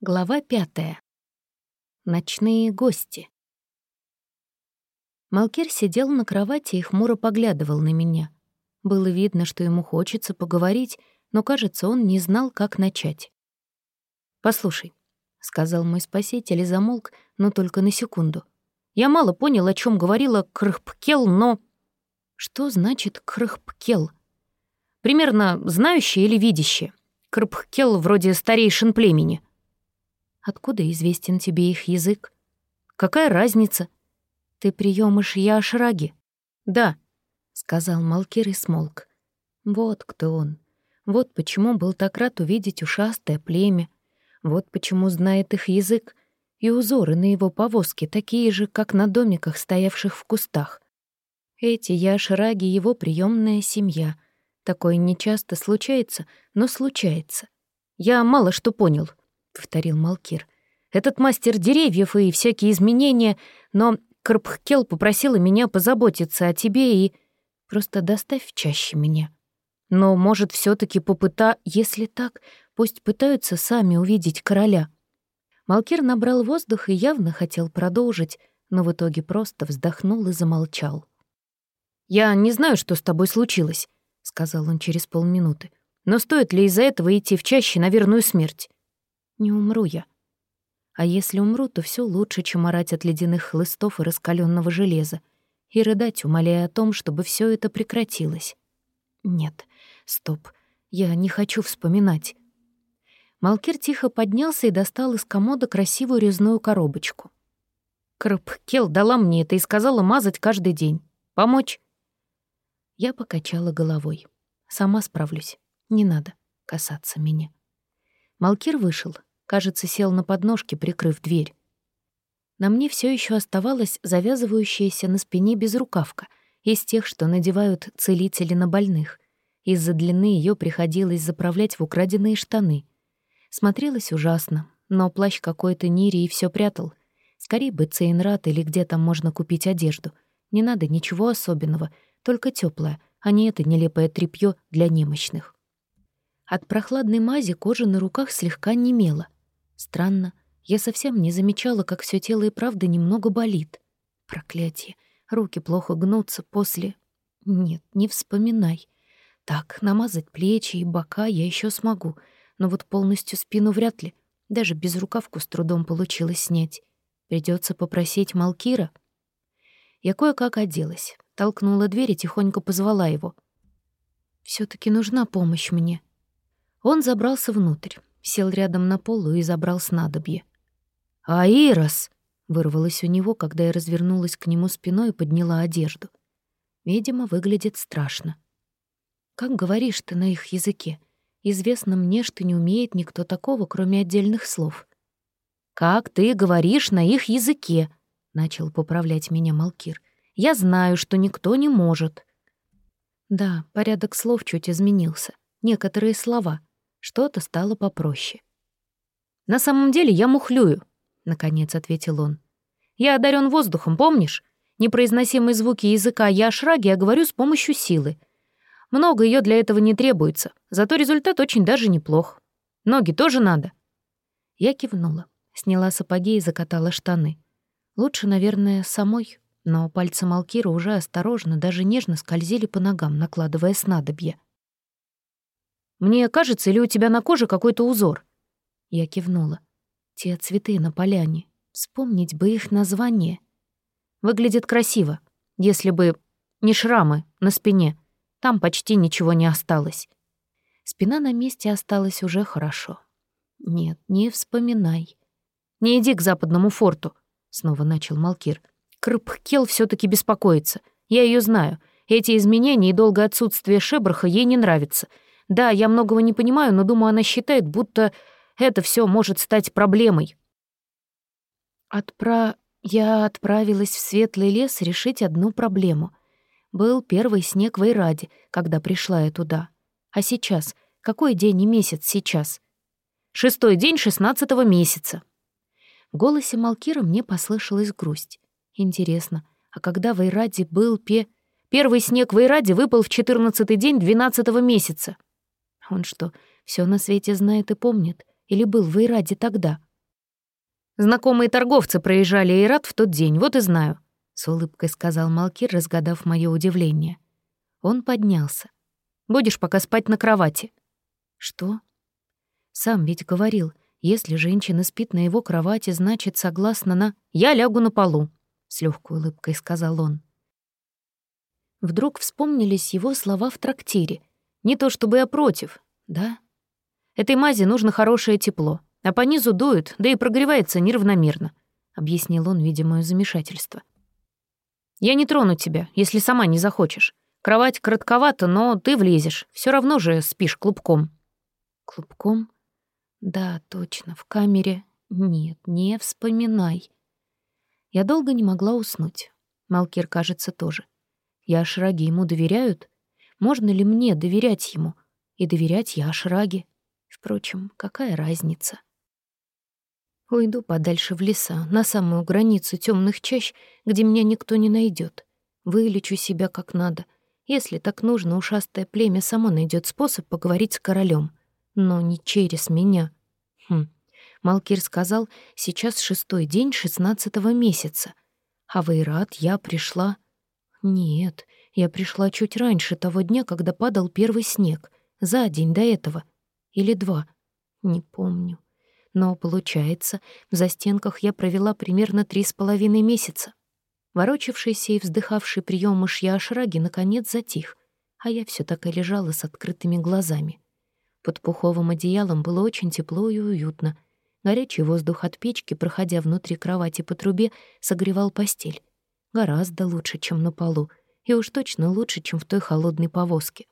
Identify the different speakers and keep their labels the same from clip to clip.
Speaker 1: Глава пятая. Ночные гости. Малкир сидел на кровати и хмуро поглядывал на меня. Было видно, что ему хочется поговорить, но, кажется, он не знал, как начать. «Послушай», — сказал мой спаситель и замолк, но только на секунду. «Я мало понял, о чем говорила Крхпкел, но...» «Что значит Крхпкел?» «Примерно знающие или видящие. Крхпкел вроде старейшин племени». Откуда известен тебе их язык? Какая разница? Ты приемыш Яшраги? Да, сказал Малкир и смолк. Вот кто он. Вот почему был так рад увидеть ушастое племя. Вот почему знает их язык. И узоры на его повозке такие же, как на домиках, стоявших в кустах. Эти Яшраги — его приемная семья. Такое нечасто случается, но случается. Я мало что понял, повторил Малкир. «Этот мастер деревьев и всякие изменения, но Карпхкел попросила меня позаботиться о тебе и... Просто доставь чаще меня. Но, может, все таки попыта... Если так, пусть пытаются сами увидеть короля». Малкир набрал воздух и явно хотел продолжить, но в итоге просто вздохнул и замолчал. «Я не знаю, что с тобой случилось», — сказал он через полминуты. «Но стоит ли из-за этого идти в чаще на верную смерть?» Не умру я. А если умру, то все лучше, чем орать от ледяных хлыстов и раскаленного железа, и рыдать, умоляя о том, чтобы все это прекратилось. Нет, стоп, я не хочу вспоминать. Малкир тихо поднялся и достал из комода красивую резную коробочку. Крпкел дала мне это и сказала мазать каждый день. Помочь? Я покачала головой. Сама справлюсь. Не надо касаться меня. Малкир вышел, Кажется, сел на подножке, прикрыв дверь. На мне все еще оставалась завязывающаяся на спине безрукавка, из тех, что надевают целители на больных. Из-за длины ее приходилось заправлять в украденные штаны. Смотрелось ужасно, но плащ какой-то Нири и все прятал. Скорее бы Цейнрат или где там можно купить одежду. Не надо ничего особенного, только теплое, а не это нелепое тряпье для немощных. От прохладной мази кожа на руках слегка немела — Странно, я совсем не замечала, как все тело и правда немного болит. Проклятие, руки плохо гнутся после... Нет, не вспоминай. Так, намазать плечи и бока я еще смогу, но вот полностью спину вряд ли. Даже без рукавку с трудом получилось снять. Придется попросить Малкира. Я кое-как оделась, толкнула дверь и тихонько позвала его. все таки нужна помощь мне». Он забрался внутрь сел рядом на полу и забрал снадобье. «Аирос!» — вырвалось у него, когда я развернулась к нему спиной и подняла одежду. Видимо, выглядит страшно. «Как говоришь ты на их языке? Известно мне, что не умеет никто такого, кроме отдельных слов». «Как ты говоришь на их языке?» — начал поправлять меня Малкир. «Я знаю, что никто не может». Да, порядок слов чуть изменился. Некоторые слова — что-то стало попроще. «На самом деле я мухлюю», — наконец ответил он. «Я одарен воздухом, помнишь? Непроизносимые звуки языка я шраги я говорю с помощью силы. Много ее для этого не требуется, зато результат очень даже неплох. Ноги тоже надо». Я кивнула, сняла сапоги и закатала штаны. Лучше, наверное, самой, но пальцы Малкира уже осторожно, даже нежно скользили по ногам, накладывая снадобье. Мне кажется, или у тебя на коже какой-то узор?» Я кивнула. «Те цветы на поляне. Вспомнить бы их название. Выглядит красиво, если бы не шрамы на спине. Там почти ничего не осталось. Спина на месте осталась уже хорошо. Нет, не вспоминай. Не иди к западному форту, снова начал Малкир. Крпкел все таки беспокоится. Я ее знаю. Эти изменения и долгое отсутствие Шебраха ей не нравятся. Да, я многого не понимаю, но думаю, она считает, будто это все может стать проблемой. Отпра... Я отправилась в Светлый лес решить одну проблему. Был первый снег в Айраде, когда пришла я туда. А сейчас? Какой день и месяц сейчас? Шестой день шестнадцатого месяца. В голосе Малкира мне послышалась грусть. Интересно, а когда в Айраде был пе... Первый снег в Айраде выпал в четырнадцатый день двенадцатого месяца. Он что, все на свете знает и помнит? Или был в Ираде тогда? Знакомые торговцы проезжали Эйрат в тот день, вот и знаю», — с улыбкой сказал Малкир, разгадав мое удивление. Он поднялся. «Будешь пока спать на кровати». «Что?» «Сам ведь говорил, если женщина спит на его кровати, значит, согласно на... Я лягу на полу», — с легкой улыбкой сказал он. Вдруг вспомнились его слова в трактире. «Не то чтобы я против, да?» «Этой мази нужно хорошее тепло, а по низу дует, да и прогревается неравномерно», — объяснил он, видимое замешательство. «Я не трону тебя, если сама не захочешь. Кровать коротковата, но ты влезешь. Все равно же спишь клубком». «Клубком?» Да, точно, в камере. Нет, не вспоминай. Я долго не могла уснуть. Малкир, кажется, тоже. Я Ашраге ему доверяют? Можно ли мне доверять ему? И доверять я Ашраге? Впрочем, какая разница? Уйду подальше в леса, на самую границу темных чащ, где меня никто не найдет. Вылечу себя как надо. Если так нужно, ушастое племя само найдет способ поговорить с королем но не через меня. Хм. Малкир сказал, сейчас шестой день шестнадцатого месяца. А в Ират я пришла... Нет, я пришла чуть раньше того дня, когда падал первый снег. За день до этого. Или два. Не помню. Но, получается, в застенках я провела примерно три с половиной месяца. Ворочавшийся и вздыхавший прием мышья Ашраги наконец затих, а я все так и лежала с открытыми глазами. Под пуховым одеялом было очень тепло и уютно. Горячий воздух от печки, проходя внутри кровати по трубе, согревал постель. Гораздо лучше, чем на полу, и уж точно лучше, чем в той холодной повозке.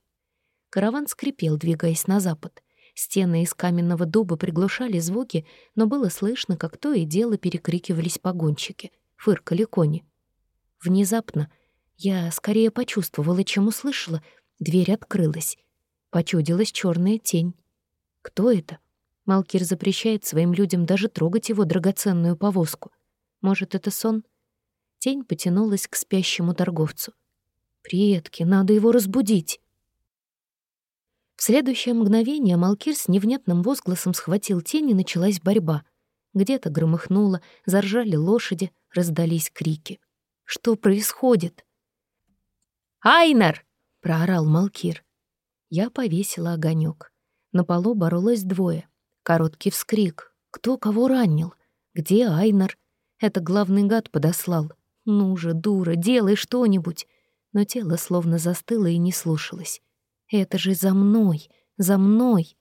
Speaker 1: Караван скрипел, двигаясь на запад. Стены из каменного дуба приглушали звуки, но было слышно, как то и дело перекрикивались погонщики, фыркали кони. Внезапно я скорее почувствовала, чем услышала, дверь открылась, Почудилась черная тень. Кто это? Малкир запрещает своим людям даже трогать его драгоценную повозку. Может, это сон? Тень потянулась к спящему торговцу. «Предки, надо его разбудить!» В следующее мгновение Малкир с невнятным возгласом схватил тень, и началась борьба. Где-то громыхнуло, заржали лошади, раздались крики. «Что происходит?» «Айнар!» — проорал Малкир. Я повесила огонек. На полу боролось двое. Короткий вскрик. Кто кого ранил? Где Айнар? Это главный гад подослал. Ну же, дура, делай что-нибудь. Но тело словно застыло и не слушалось. Это же за мной, за мной.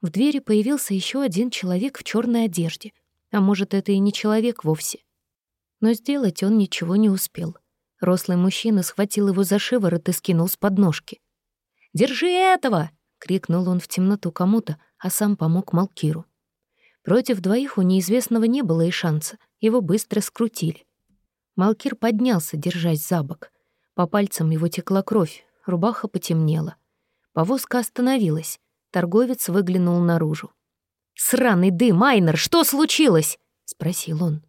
Speaker 1: В двери появился еще один человек в черной одежде. А может, это и не человек вовсе. Но сделать он ничего не успел. Рослый мужчина схватил его за шиворот и скинул с подножки. «Держи этого!» — крикнул он в темноту кому-то, а сам помог Малкиру. Против двоих у неизвестного не было и шанса, его быстро скрутили. Малкир поднялся, держась за бок. По пальцам его текла кровь, рубаха потемнела. Повозка остановилась, торговец выглянул наружу. «Сраный дым, Майнер, что случилось?» — спросил он.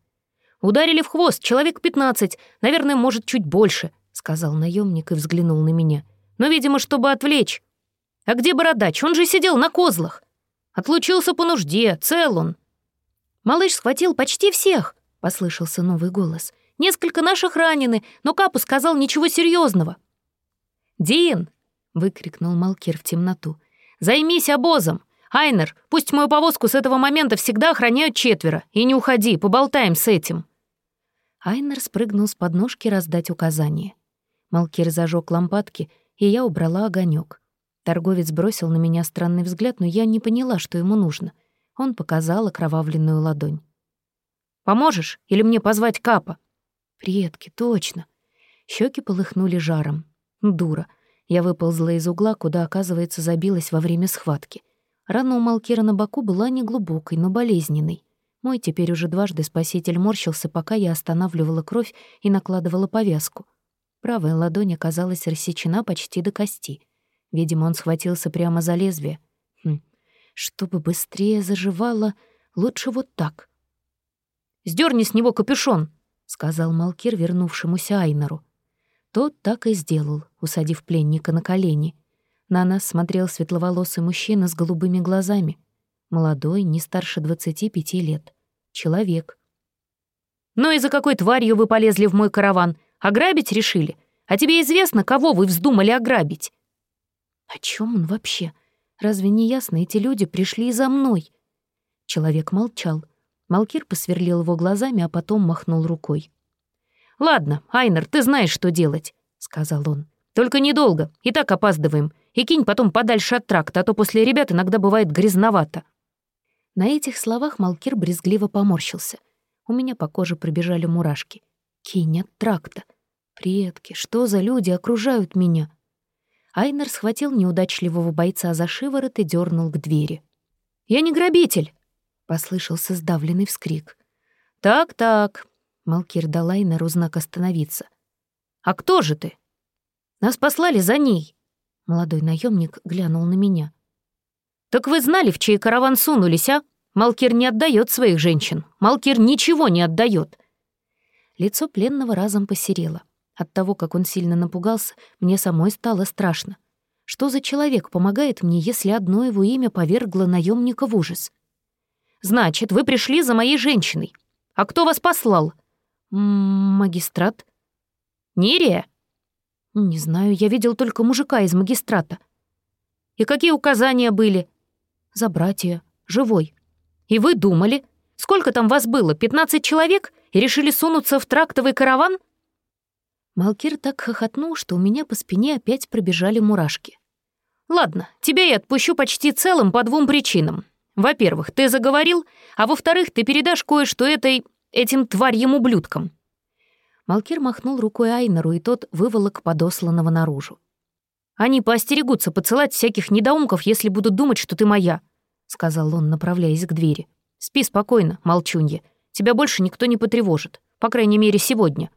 Speaker 1: «Ударили в хвост, человек пятнадцать, наверное, может, чуть больше», — сказал наемник и взглянул на меня но, видимо, чтобы отвлечь. А где бородач? Он же сидел на козлах. Отлучился по нужде, цел он. Малыш схватил почти всех, послышался новый голос. Несколько наших ранены, но Капу сказал ничего серьезного. «Дин!» — выкрикнул Малкир в темноту. «Займись обозом! Айнер, пусть мою повозку с этого момента всегда охраняют четверо. И не уходи, поболтаем с этим!» Айнер спрыгнул с подножки раздать указания. Малкир зажег лампадки — и я убрала огонек. Торговец бросил на меня странный взгляд, но я не поняла, что ему нужно. Он показал окровавленную ладонь. «Поможешь? Или мне позвать Капа?» «Предки, точно». Щеки полыхнули жаром. Дура. Я выползла из угла, куда, оказывается, забилась во время схватки. Рана у Малкира на боку была неглубокой, но болезненной. Мой теперь уже дважды спаситель морщился, пока я останавливала кровь и накладывала повязку. Правая ладонь оказалась рассечена почти до кости. Видимо, он схватился прямо за лезвие. Хм. Чтобы быстрее заживало, лучше вот так. «Сдёрни с него капюшон!» — сказал Малкир вернувшемуся Айнору. Тот так и сделал, усадив пленника на колени. На нас смотрел светловолосый мужчина с голубыми глазами. Молодой, не старше двадцати пяти лет. Человек.
Speaker 2: «Ну и за какой тварью вы полезли в мой караван? Ограбить решили? А тебе известно, кого вы вздумали ограбить?»
Speaker 1: «О чем он вообще? Разве не ясно, эти люди пришли за мной?» Человек молчал. Малкир посверлил его глазами, а потом махнул рукой.
Speaker 2: «Ладно, Айнер, ты знаешь, что делать», — сказал он. «Только недолго, и так опаздываем. И кинь потом подальше от тракта, а то после ребят иногда бывает грязновато».
Speaker 1: На этих словах Малкир брезгливо поморщился. У меня по коже пробежали мурашки. «Кинь от тракта. Предки, что за люди окружают меня?» Айнер схватил неудачливого бойца за шиворот и дернул к двери.
Speaker 2: «Я не грабитель!»
Speaker 1: — послышался сдавленный вскрик.
Speaker 2: «Так-так», —
Speaker 1: Малкир дал Айнеру знак остановиться.
Speaker 2: «А кто же ты?» «Нас послали за ней», —
Speaker 1: молодой наемник глянул на меня.
Speaker 2: «Так вы знали, в чей караван сунулись, а? Малкир не отдает своих женщин. Малкир ничего не отдает.
Speaker 1: Лицо пленного разом посерело. От того, как он сильно напугался, мне самой стало страшно. Что за человек помогает мне, если одно его имя повергло наемника в ужас?
Speaker 2: «Значит, вы пришли за моей женщиной. А кто вас послал?»
Speaker 1: «Магистрат».
Speaker 2: «Нерия?»
Speaker 1: «Не знаю, я видел только мужика из магистрата».
Speaker 2: «И какие указания были?»
Speaker 1: «Забрать ее, живой».
Speaker 2: «И вы думали? Сколько там вас было, Пятнадцать человек? И решили сунуться в трактовый караван?»
Speaker 1: Малкир так хохотнул, что у меня по спине опять пробежали мурашки.
Speaker 2: «Ладно, тебя я отпущу почти целым по двум причинам. Во-первых, ты заговорил, а во-вторых, ты передашь кое-что этой... этим тварьям-ублюдкам».
Speaker 1: Малкир махнул рукой Айнеру, и тот выволок подосланного наружу.
Speaker 2: «Они поостерегутся поцелать всяких недоумков, если будут думать, что ты моя», — сказал он, направляясь к двери. «Спи спокойно, молчунья. Тебя больше никто не потревожит. По крайней мере, сегодня».